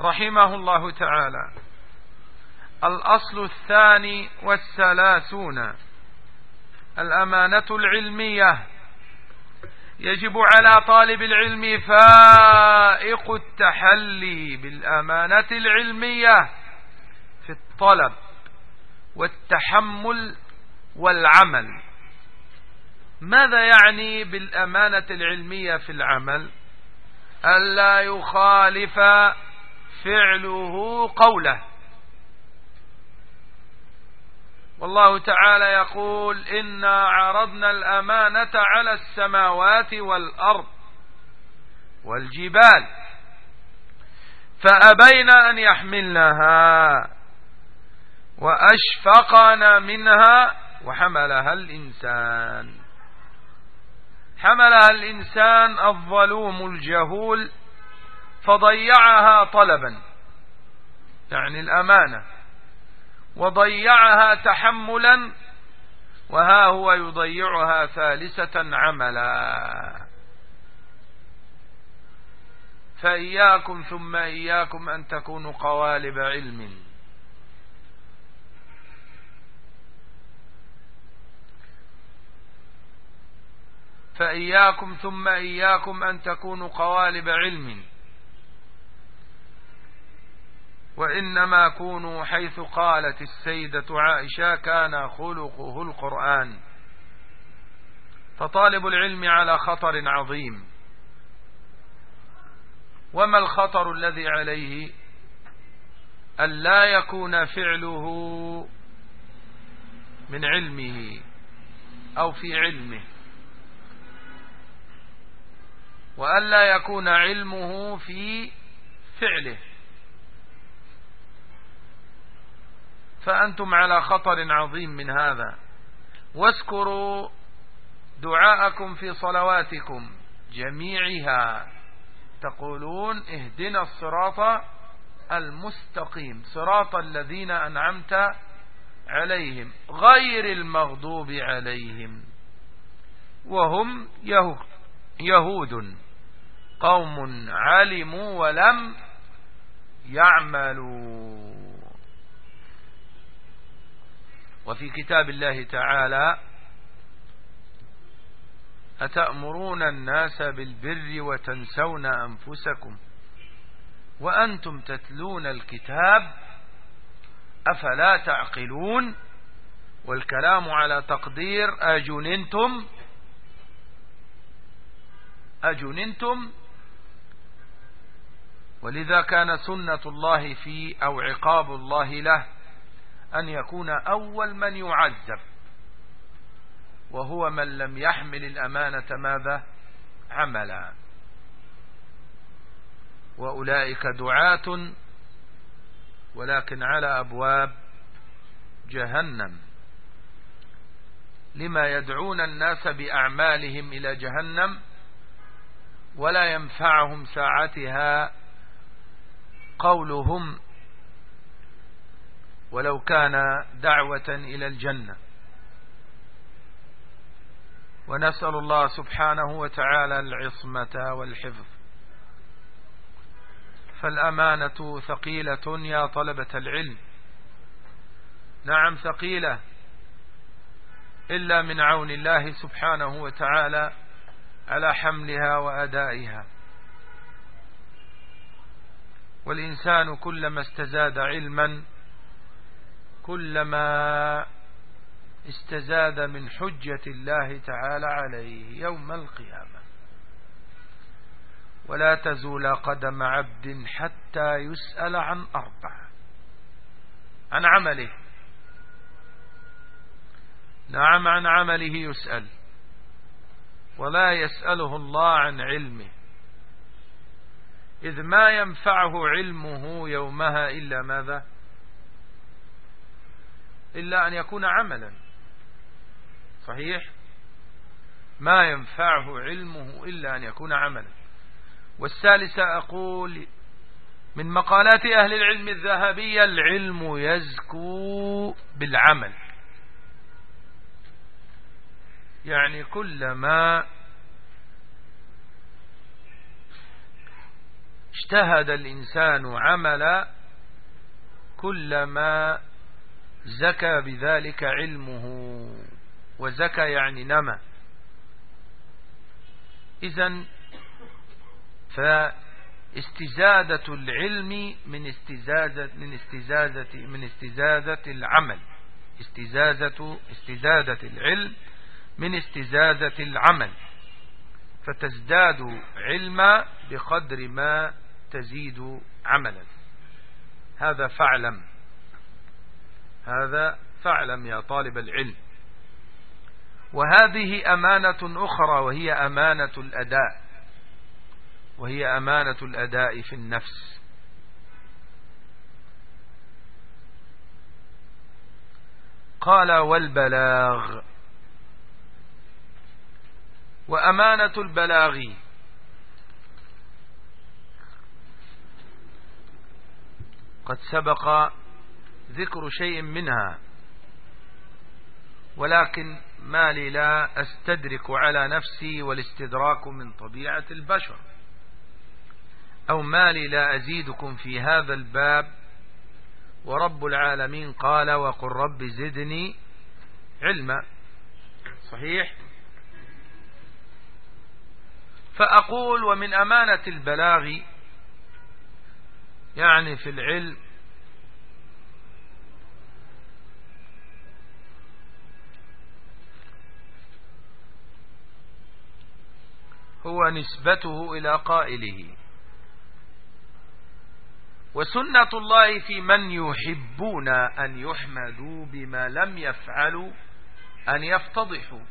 رحمه الله تعالى. الأصل الثاني والثلاثون. الأمانة العلمية. يجب على طالب العلم فائق التحلي بالأمانة العلمية في الطلب والتحمل والعمل. ماذا يعني بالأمانة العلمية في العمل؟ ألا يخالف فعله قوله. والله تعالى يقول إنا عرضنا الأمانة على السماوات والأرض والجبال فأبين أن يحملنها وأشفقن منها وحملها الإنسان. حملها الإنسان الظلوم الجهول فضيعها طلبا يعني الأمانة وضيعها تحملا وها هو يضيعها ثالثة عملا. فإياكم ثم إياكم أن تكونوا قوالب علم. فإياكم ثم إياكم أن تكونوا قوالب علم. وإنما كونوا حيث قالت السيدة عائشة كان خلقه القرآن. فطالب العلم على خطر عظيم. وما الخطر الذي عليه؟ أن لا يكون فعله من علمه أو في علمه. وأن لا يكون علمه في فعله. فأنتم على خطر عظيم من هذا. واذكروا دعاءكم في صلواتكم جميعها. تقولون اهدنا الصراط المستقيم صراط الذين أنعمت عليهم غير المغضوب عليهم. وهم يهود قوم علموا ولم يعملوا. وفي كتاب الله تعالى أتأمرون الناس بالبر وتنسون أنفسكم وأنتم تتلون الكتاب أفلا تعقلون والكلام على تقدير أجننتم أجننتم ولذا كان سنة الله في أو عقاب الله له أن يكون أول من يعذب وهو من لم يحمل الأمانة ماذا؟ عملا. وأولئك دعاة ولكن على أبواب جهنم. لما يدعون الناس بأعمالهم إلى جهنم ولا ينفعهم ساعتها قولهم ولو كان دعوة إلى الجنة. ونسأل الله سبحانه وتعالى العصمة والحفظ. فالأمانة ثقيلة يا طلبة العلم. نعم ثقيلة. إلا من عون الله سبحانه وتعالى على حملها وأدائها. والإنسان كلما استزاد علما كلما استزاد من حجة الله تعالى عليه يوم القيامة. ولا تزول قدم عبد حتى يسأل عن أربع عن عمله. نعم عن عمله يسأل. ولا يسأله الله عن علمه. إذ ما ينفعه علمه يومها إلا ماذا؟ إلا أن يكون عملا. صحيح؟ ما ينفعه علمه إلا أن يكون عملا. والثالثة أقول من مقالات أهل العلم الذهبية العلم يزكو بالعمل. يعني كلما اجتهد الإنسان عمل كلما زكى بذلك علمه. وزكى يعني نمى إذا فاستزادة العلم من استزادة من استزادة من استزادة العمل. استزادة استزادة العلم من استزادة العمل. فتزداد علما بقدر ما تزيد عملا. هذا فاعلم هذا فاعلم يا طالب العلم. وهذه أمانة أخرى وهي أمانة الأداء. وهي أمانة الأداء في النفس. قال والبلاغ. وأمانة البلاغ. قد سبق ذكر شيء منها. ولكن ما لي لا أستدرك على نفسي والاستدراك من طبيعة البشر. أو ما لي لا أزيدكم في هذا الباب. ورب العالمين قال وقل رب زدني علما. صحيح؟ فأقول ومن أمانة البلاغ يعني في العلم هو نسبته إلى قائله. وسنة الله في من يحبون أن يحمدوا بما لم يفعلوا أن يفتضحوا.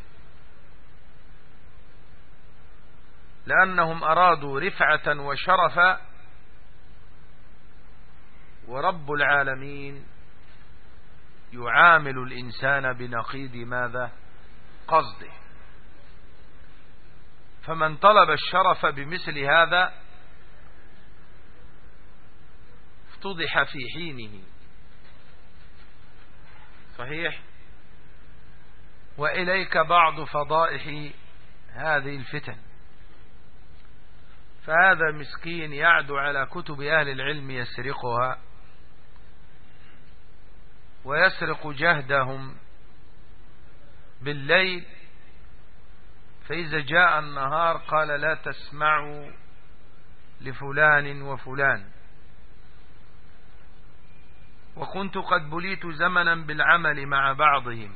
لأنهم أرادوا رفعة وشرفا. ورب العالمين يعامل الإنسان بنقيض ماذا؟ قصده. فمن طلب الشرف بمثل هذا افتضح في حينه. صحيح؟ وإليك بعض فضائح هذه الفتن. فهذا مسكين يعدو على كتب أهل العلم يسرقها ويسرق جهدهم بالليل فإذا جاء النهار قال لا تسمعوا لفلان وفلان. وكنت قد بليت زمنا بالعمل مع بعضهم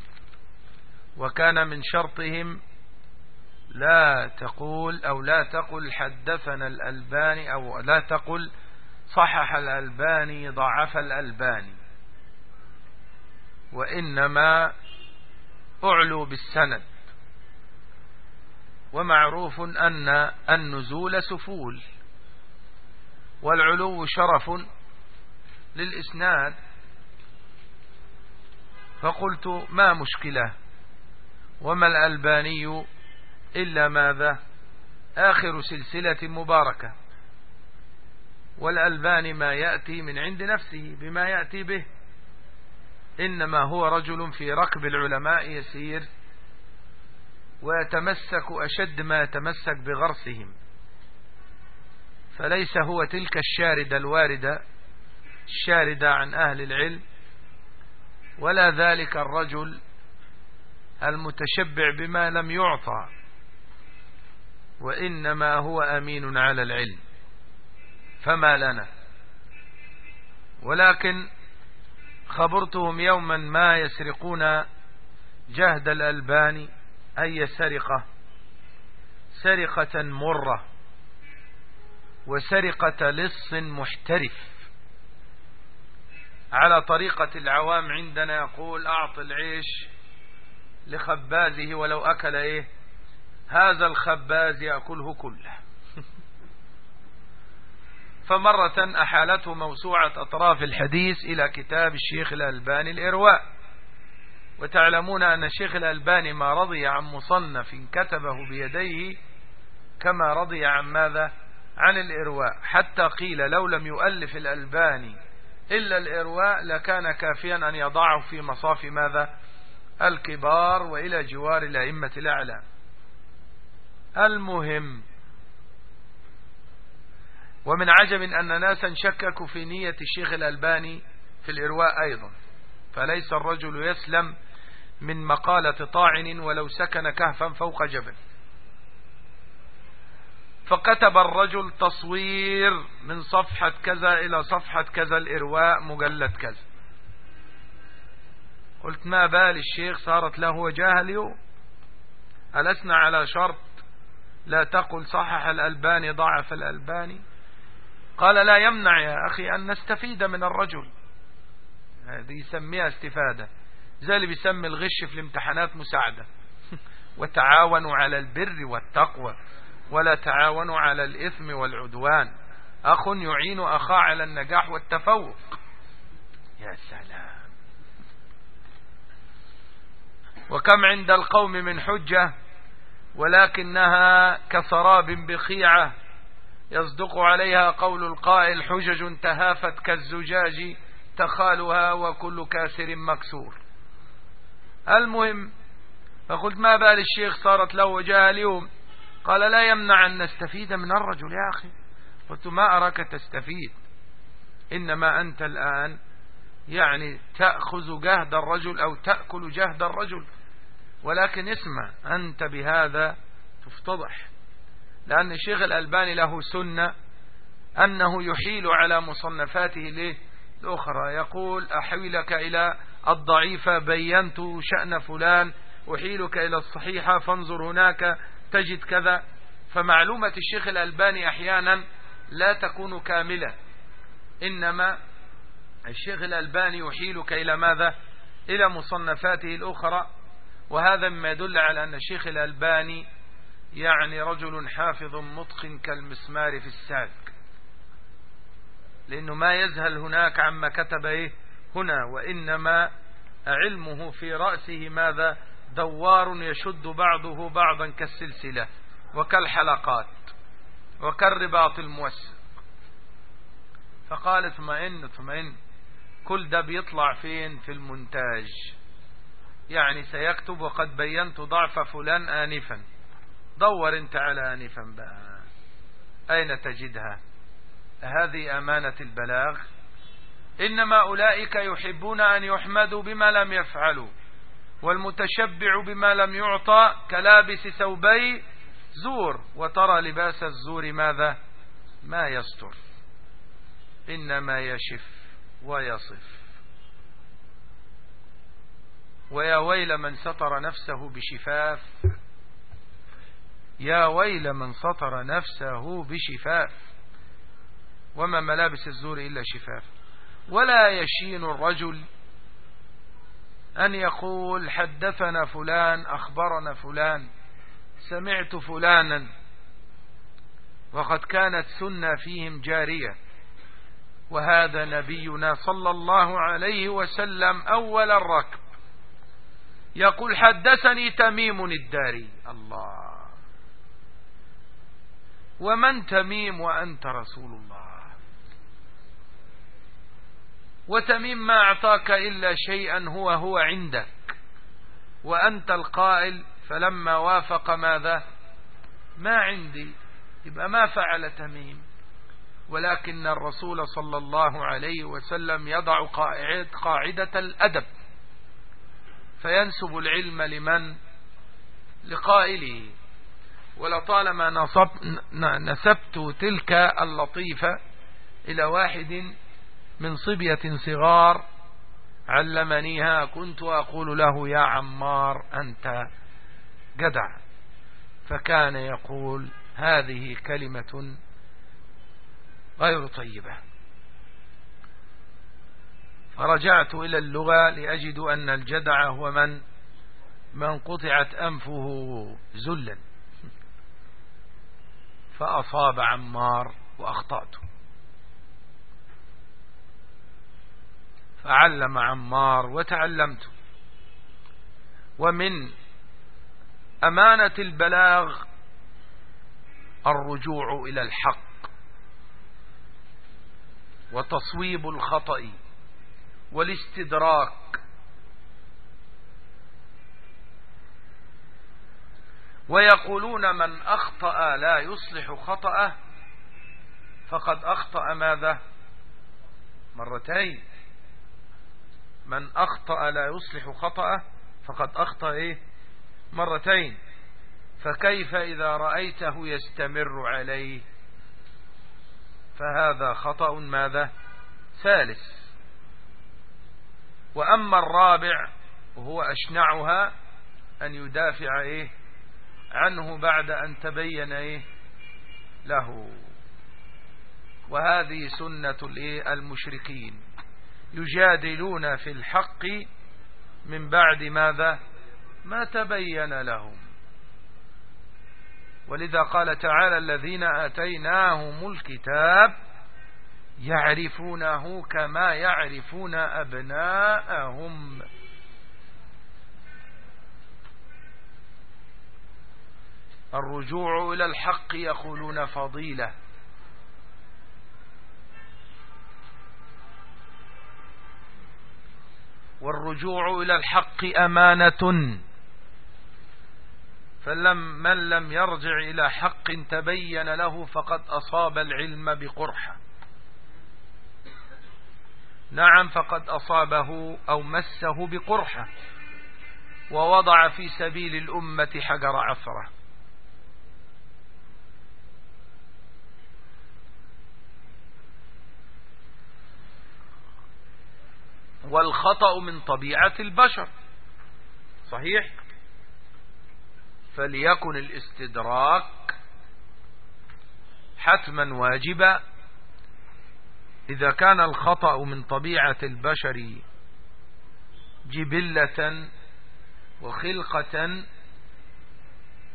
وكان من شرطهم لا تقول أو لا تقل حدثنا الألباني أو لا تقل صحح الألباني ضعف الألباني. وإنما أعلوا بالسند. ومعروف أن النزول سفول والعلو شرف للإسناد. فقلت ما مشكلة؟ وما الألباني إلا ماذا؟ آخر سلسلة مباركة. والألباني ما يأتي من عند نفسه بما يأتي به. إنما هو رجل في ركب العلماء يسير ويتمسك أشد ما يتمسك بغرسهم. فليس هو تلك الشاردة الواردة الشاردة عن أهل العلم ولا ذلك الرجل المتشبع بما لم يعطى وإنما هو أمين على العلم. فما لنا؟ ولكن خبرتهم يوما ما يسرقون جهد الألباني أي سرقة؟ سرقة مرة وسرقة لص محترف. على طريقة العوام عندنا يقول أعط العيش لخبازه ولو أكل إيه؟ هذا الخباز يأكله كله. فمرة أحالته موسوعة أطراف الحديث إلى كتاب الشيخ الألباني الإرواء. وتعلمون أن الشيخ الألباني ما رضي عن مصنف كتبه بيديه كما رضي عن ماذا؟ عن الإرواء. حتى قيل لو لم يؤلف الألباني إلا الإرواء لكان كافيا أن يضعه في مصاف ماذا؟ الكبار وإلى جوار الأئمة الأعلى. المهم ومن عجب أن ناسا شككوا في نية الشيخ الألباني في الإرواء أيضا فليس الرجل يسلم من مقالة طاعن ولو سكن كهفا فوق جبل. فكتب الرجل تصوير من صفحة كذا إلى صفحة كذا الإرواء مجلد كذا. قلت ما بال الشيخ صارت له وجاهة اليوم؟ ألسنا على شرط لا تقل صحح الألباني ضعف الألباني؟ قال لا يمنع يا أخي أن نستفيد من الرجل. هذه يسميها استفادة. زي اللي بيسمي الغش في الامتحانات مساعدة. وتعاونوا على البر والتقوى ولا تعاونوا على الإثم والعدوان. أخ يعين أخاه على النجاح والتفوق. يا سلام. وكم عند القوم من حجة ولكنها كسراب بخيعة. يصدق عليها قول القائل حجج تهافت كالزجاج تخالها وكل كاسر مكسور. المهم فقلت ما بال الشيخ صارت له وجاه اليوم. قال لا يمنع أن نستفيد من الرجل يا أخي. قلت ما أراك تستفيد؟ إنما أنت الآن يعني تأخذ جهد الرجل أو تأكل جهد الرجل. ولكن اسمع أنت بهذا تفتضح لأن الشيخ الألباني له سنة أنه يحيل على مصنفاته الأخرى يقول أحيلك إلى الضعيفة بينت شأن فلان أحيلك إلى الصحيحة فانظر هناك تجد كذا. فمعلومة الشيخ الألباني أحيانا لا تكون كاملة. إنما الشيخ الألباني يحيلك إلى ماذا؟ إلى مصنفاته الأخرى. وهذا مما يدل على أن الشيخ الألباني يعني رجل حافظ متقن كالمسمار في الساق لأنه ما يزهل هناك عما كتب إيه؟ هنا وإنما علمه في رأسه ماذا؟ دوار يشد بعضه بعضا كالسلسلة وكالحلقات وكالرباط الموسق. فقال اطمئن اطمئن كل ده بيطلع فين؟ في المونتاج. يعني سيكتب وقد بينت ضعف فلان آنفا. دور أنت على آنفا بقى. أين تجدها؟ هذه أمانة البلاغ. إنما أولئك يحبون أن يحمدوا بما لم يفعلوا والمتشبع بما لم يعطى كلابس ثوبي زور وترى لباس الزور ماذا؟ ما يستر. إنما يشف ويصف. ويا ويل من سطر نفسه بشفاف. يا ويل من سطر نفسه بشفاف. وما ملابس الزور إلا شفاف. ولا يشين الرجل أن يقول حدثنا فلان أخبرنا فلان سمعت فلانا وقد كانت سنة فيهم جارية. وهذا نبينا صلى الله عليه وسلم أول الركب. يقول حدثني تميم الداري. الله. ومن تميم وأنت رسول الله. وتميم ما أعطاك إلا شيئا هو هو عندك. وأنت القائل فلما وافق ماذا؟ ما عندي. يبقى ما فعل تميم. ولكن الرسول صلى الله عليه وسلم يضع قاعدة الأدب. فينسب العلم لمن؟ لقائله. ولطالما نسبت تلك اللطيفة إلى واحد من صبية صغار علمنيها كنت أقول له يا عمار أنت جدع. فكان يقول هذه كلمة غير طيبة. فرجعت إلى اللغة لأجد أن الجدع هو من من قطعت أنفه زلا فأصاب عمار وأخطأته. فعلم عمار وتعلمت. ومن أمانة البلاغ الرجوع إلى الحق وتصويب الخطأ والاستدراك. ويقولون من أخطأ لا يصلح خطأه فقد أخطأ ماذا؟ مرتين. من أخطأ لا يصلح خطأه فقد أخطأ إيه؟ مرتين. فكيف إذا رأيته يستمر عليه؟ فهذا خطأ ماذا؟ ثالث. وأما الرابع وهو أشنعها أن يدافع إيه؟ عنه بعد أن تبين إيه؟ له. وهذه سنة المشركين. يجادلون في الحق من بعد ماذا؟ ما تبين لهم. ولذا قال تعالى الذين آتيناهم الكتاب يعرفونه كما يعرفون أبناءهم. الرجوع إلى الحق يقولون فضيلة. والرجوع إلى الحق أمانة. فلم من لم يرجع إلى حق تبين له فقد أصاب العلم بقرحة. نعم فقد أصابه أو مسه بقرحة. ووضع في سبيل الأمة حجر عثرة. والخطأ من طبيعة البشر. صحيح؟ فليكن الاستدراك حتما واجبا. إذا كان الخطأ من طبيعة البشر جبلة وخلقة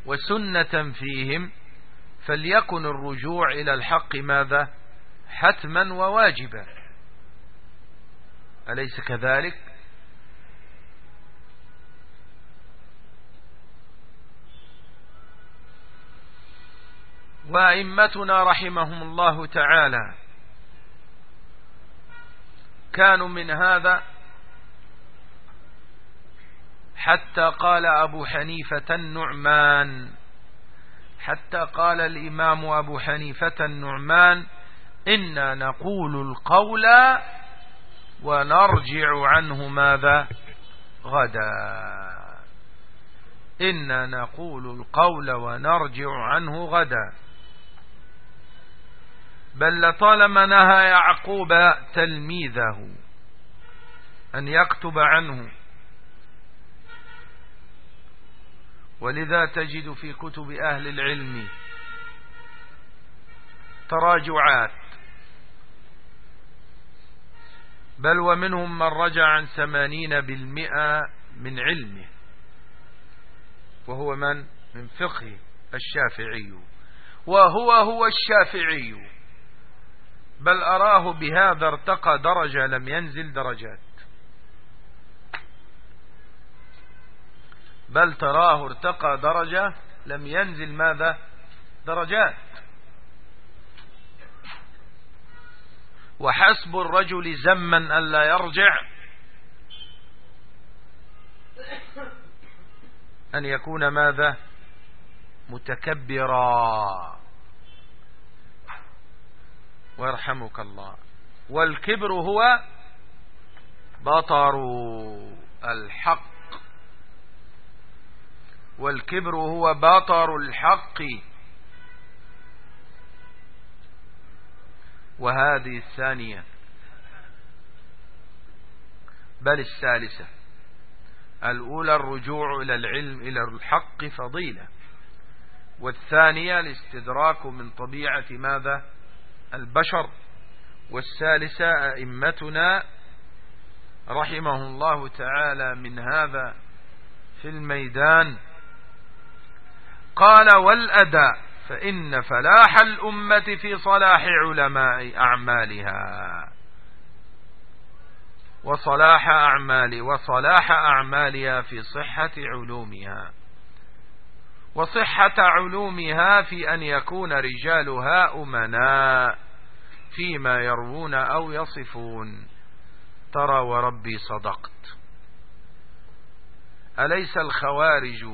وسنة فيهم فليكن الرجوع إلى الحق ماذا؟ حتما وواجبا. أليس كذلك؟ وأئمتنا رحمهم الله تعالى كانوا من هذا حتى قال أبو حنيفة النعمان حتى قال الإمام أبو حنيفة النعمان إنا نقول القول ونرجع عنه ماذا؟ غدا. إنا نقول القول ونرجع عنه غدا. بل لطالما نهى يعقوب تلميذه أن يكتب عنه. ولذا تجد في كتب أهل العلم تراجعات. بل ومنهم من رجع عن ثمانين بالمئة من علمه وهو من؟ من فقه الشافعي وهو هو الشافعي بل أراه بهذا ارتقى درجة لم ينزل درجات. بل تراه ارتقى درجة لم ينزل ماذا؟ درجات. وحسب الرجل زما ألا يرجع أن يكون ماذا؟ متكبرا. ويرحمك الله. والكبر هو بطر الحق. والكبر هو بطر الحق. وهذه الثانية. بل الثالثة. الأولى الرجوع إلى العلم إلى الحق فضيلة. والثانية الاستدراك من طبيعة ماذا؟ البشر. والثالثة أئمتنا رحمه الله تعالى من هذا في الميدان. قال والأداء. فإن فلاح الأمة في صلاح علماء أعمالها. وصلاح أعمال وصلاح أعمالها في صحة علومها. وصحة علومها في أن يكون رجالها أمناء فيما يروون أو يصفون. ترى وربي صدقت. أليس الخوارج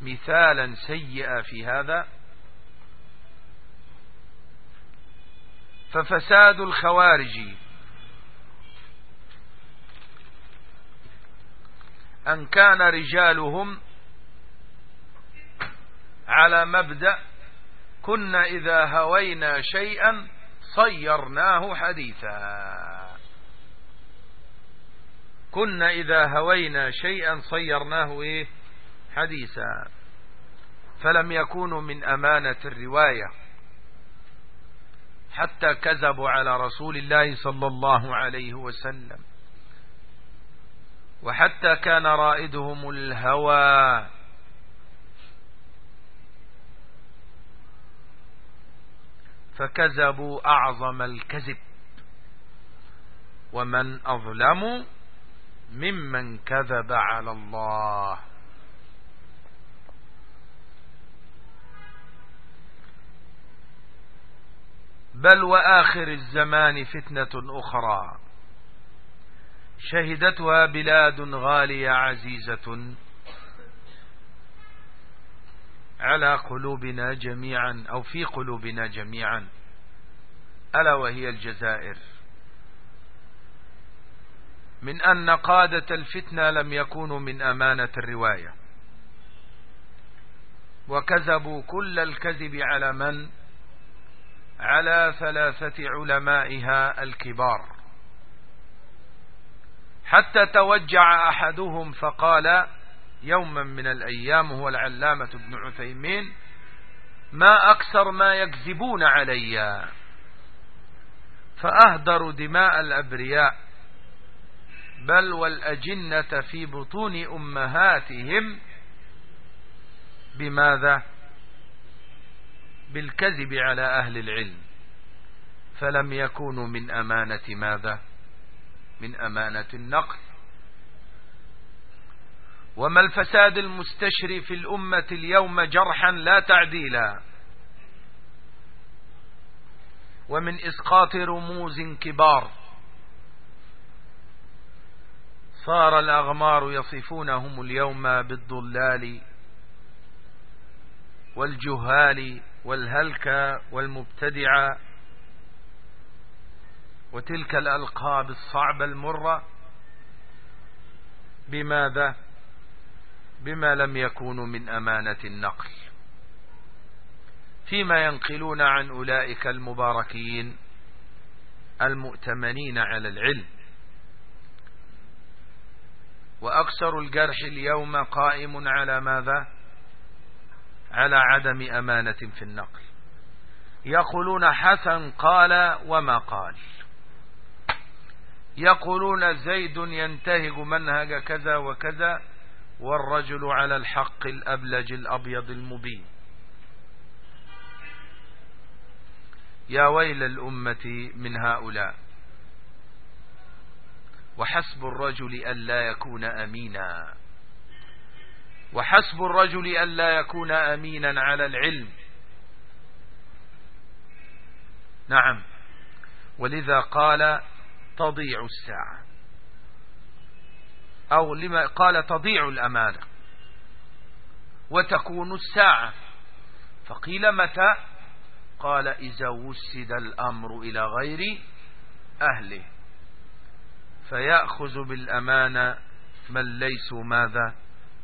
مثالا سيئا في هذا ففساد الخوارج. أن كان رجالهم على مبدأ كنا إذا هوينا شيئا صيرناه حديثا. كنا إذا هوينا شيئا صيرناه إيه؟ حديثا فلم يكونوا من أمانة الرواية حتى كذبوا على رسول الله صلى الله عليه وسلم وحتى كان رائدهم الهوى فكذبوا أعظم الكذب ومن أظلم ممن كذب على الله بل وآخر الزمان فتنة أخرى. شهدتها بلاد غالية عزيزة على قلوبنا جميعا أو في قلوبنا جميعا ألا وهي الجزائر. من أن قادة الفتنة لم يكونوا من أمانة الرواية. وكذبوا كل الكذب على من على ثلاثة علمائها الكبار. حتى توجع أحدهم فقال يوما من الأيام هو العلامة ابن عثيمين ما أكثر ما يكذبون علي. فأهدروا دماء الأبرياء بل والأجنة في بطون أمهاتهم. بماذا؟ بالكذب على أهل العلم فلم يكونوا من أمانة ماذا؟ من أمانة النقل. وما الفساد المستشري في الأمة اليوم جرحا لا تعديلا؟ ومن إسقاط رموز كبار. صار الأغمار يصفونهم اليوم بالضلال والجهال والهلكة والمبتدعة وتلك الألقاب الصعبة المرة بماذا؟ بما لم يكونوا من أمانة النقل. فيما ينقلون عن أولئك المباركين المؤتمنين على العلم. وأكثر الجرح اليوم قائم على ماذا؟ على عدم أمانة في النقل. يقولون حسن قال وما قال. يقولون زيد ينتهج منهج كذا وكذا والرجل على الحق الأبلج الأبيض المبين. يا ويل الأمة من هؤلاء. وحسب الرجل ألا يكون أمينا. وحسب الرجل ألا يكون أمينا على العلم. نعم. ولذا قال تضيع الساعة. أو لما قال تضيع الأمانة. وتكون الساعة. فقيل متى؟ قال إذا وسد الأمر إلى غير أهله. فيأخذ بالأمانة من ليسوا ماذا؟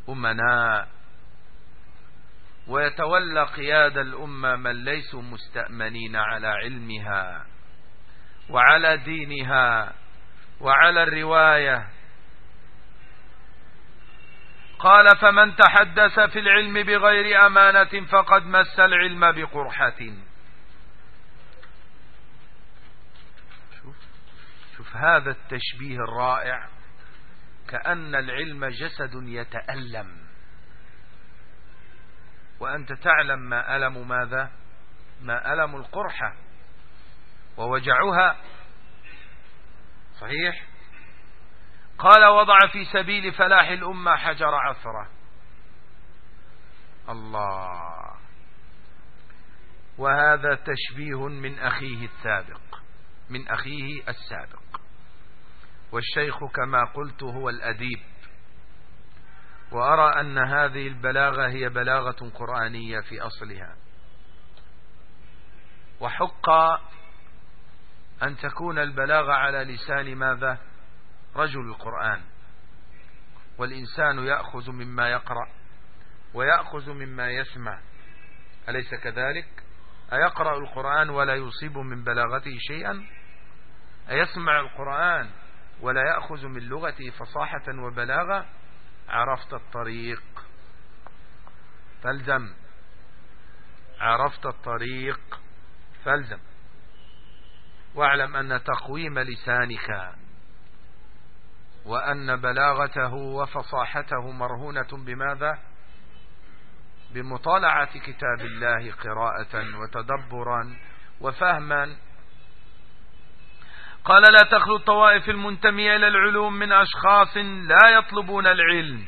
أمناء ويتولى قياد الأمة من ليسوا مستأمنين على علمها وعلى دينها وعلى الرواية. قال فمن تحدث في العلم بغير أمانة فقد مس العلم بقرحة. شوف, شوف هذا التشبيه الرائع. كأن العلم جسد يتألم. وأنت تعلم ما ألم ماذا؟ ما ألم القرحة ووجعها صحيح؟ قال وضع في سبيل فلاح الأمة حجر عثرة. الله. وهذا تشبيه من أخيه السابق من أخيه السابق. والشيخ كما قلت هو الأديب. وأرى أن هذه البلاغة هي بلاغة قرآنية في أصلها. وحق أن تكون البلاغة على لسان ماذا؟ رجل القرآن. والإنسان يأخذ مما يقرأ ويأخذ مما يسمع. أليس كذلك؟ أيقرأ القرآن ولا يصيب من بلاغته شيئا؟ أيسمع القرآن ولا يأخذ من لغته فصاحة وبلاغة. عرفت الطريق. فالزم. عرفت الطريق. فالزم. واعلم أن تقويم لسانك وأن بلاغته وفصاحته مرهونة بماذا؟ بمطالعة كتاب الله قراءة وتدبرا وفهما قال لا تخلو الطوائف المنتمية إلى العلوم من أشخاص لا يطلبون العلم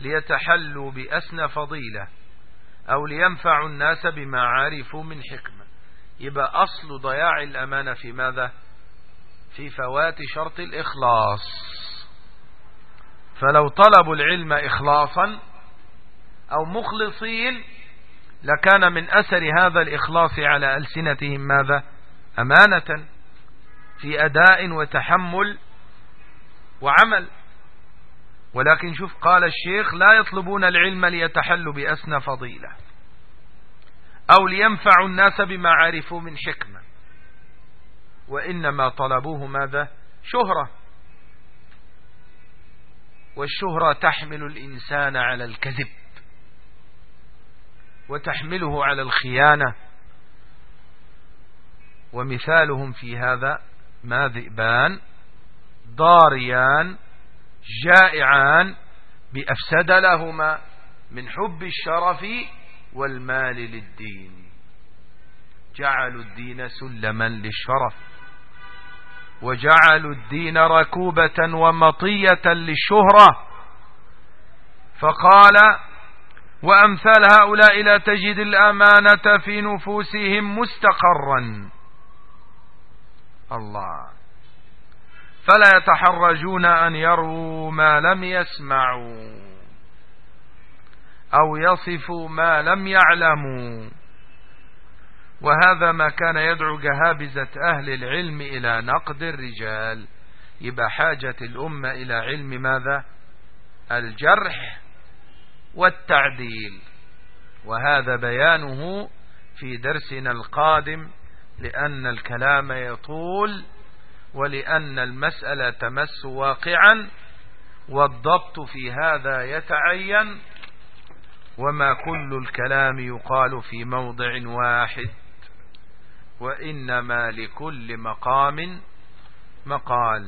ليتحلوا بأسنى فضيلة أو لينفعوا الناس بما عرفوا من حكمة. يبقى أصل ضياع الأمانة في ماذا؟ في فوات شرط الإخلاص. فلو طلبوا العلم إخلاصا أو مخلصين لكان من أثر هذا الإخلاص على ألسنتهم ماذا؟ أمانة. في أداء وتحمل وعمل. ولكن شوف قال الشيخ لا يطلبون العلم ليتحلوا بأسنى فضيلة أو لينفعوا الناس بما عرفوا من حكمة. وإنما طلبوه ماذا؟ شهرة. والشهرة تحمل الإنسان على الكذب وتحمله على الخيانة. ومثالهم في هذا ما ذئبان ضاريان جائعان بأفسد لهما من حب الشرف والمال للدين. جعلوا الدين سلما للشرف وجعلوا الدين ركوبة ومطية للشهرة. فقال وأمثال هؤلاء لا تجد الأمانة في نفوسهم مستقرا. الله. فلا يتحرجون أن يروا ما لم يسمعوا أو يصفوا ما لم يعلموا. وهذا ما كان يدعو جهابزة أهل العلم إلى نقد الرجال. يبقى حاجة الأمة إلى علم ماذا؟ الجرح والتعديل. وهذا بيانه في درسنا القادم لأن الكلام يطول ولأن المسألة تمس واقعا والضبط في هذا يتعين وما كل الكلام يقال في موضع واحد وإنما لكل مقام مقال.